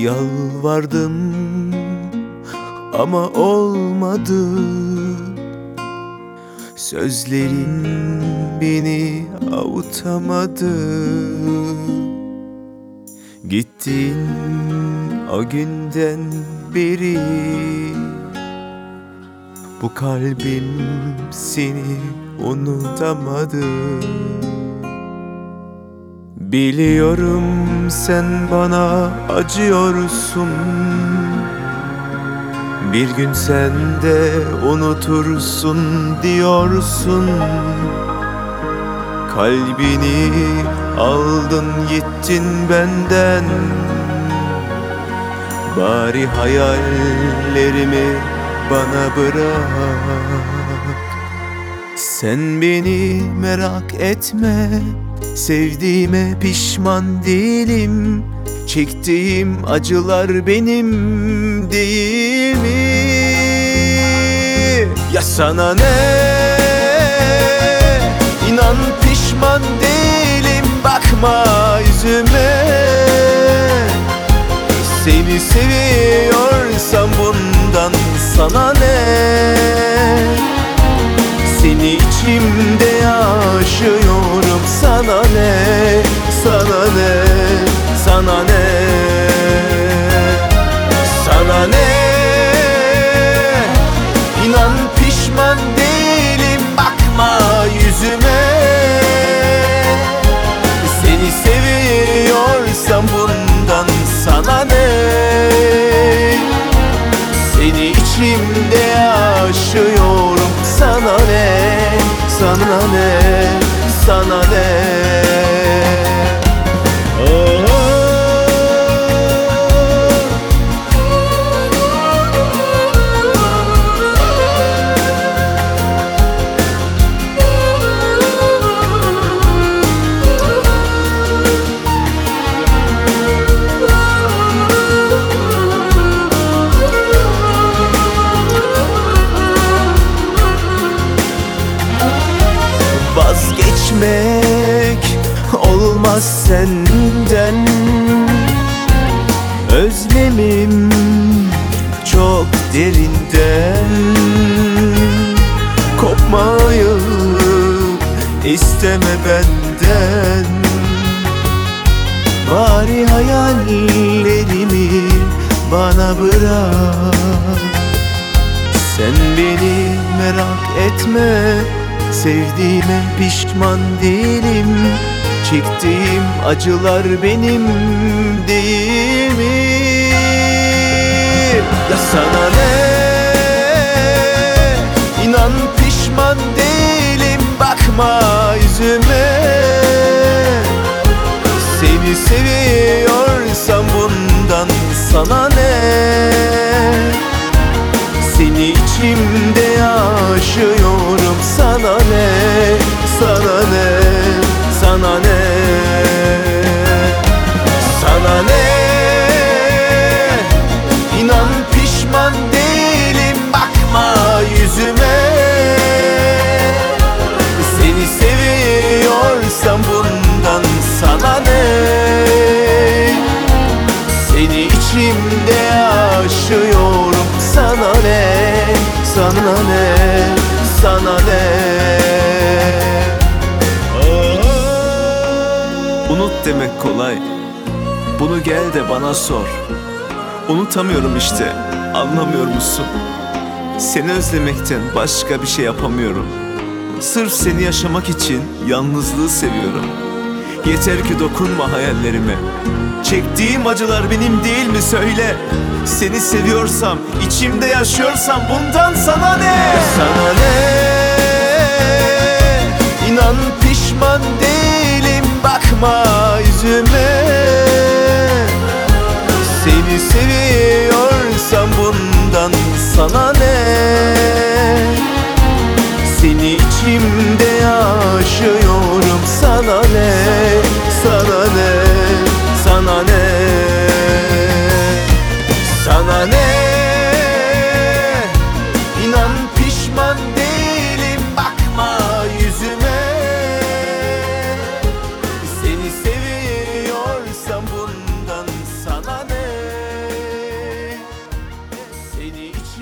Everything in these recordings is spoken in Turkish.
Yalvardım ama olmadı. Sözlerin beni avutamadı. Gittin o günden beri. Bu kalbim seni unutamadı Biliyorum sen bana acıyorsun. Bir gün sen de unutursun diyorsun. Kalbini aldın gittin benden. Bari hayallerimi bana bırak. Sen beni merak etme Sevdiğime pişman değilim Çektiğim acılar benim değil mi? Ya sana ne? İnan pişman değilim Bakma yüzüme Seni seviyorsam bundan sana ne? Seni içimde sana ne olmaz senden. Özlemim çok derinden. Kopmayı isteme benden. Bari hayallerimi bana bırak. Sen beni merak etme Sevdiğime pişman değilim Çektiğim acılar benim değil mi? Ya sana ne? İnan pişman değilim Bakma yüzüme Seni seviyorsam bundan sana ne? Seni içimde yaşıyorum sana ne sana ne seni içimde yaşıyorum sana ne sana ne sana ne Unut demek kolay. Bunu gel de bana sor. Unutamıyorum işte. Anlamıyor musun? Seni özlemekten başka bir şey yapamıyorum. Sırf seni yaşamak için yalnızlığı seviyorum. Yeter ki dokunma hayallerime. Çektiğim acılar benim değil mi söyle? Seni seviyorsam, içimde yaşıyorsam bundan sana ne? Sana ne? İnan pişman değilim bakma yüzüme Seni seviyorsam bundan sana ne?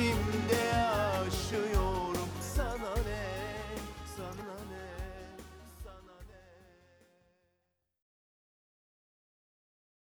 kimde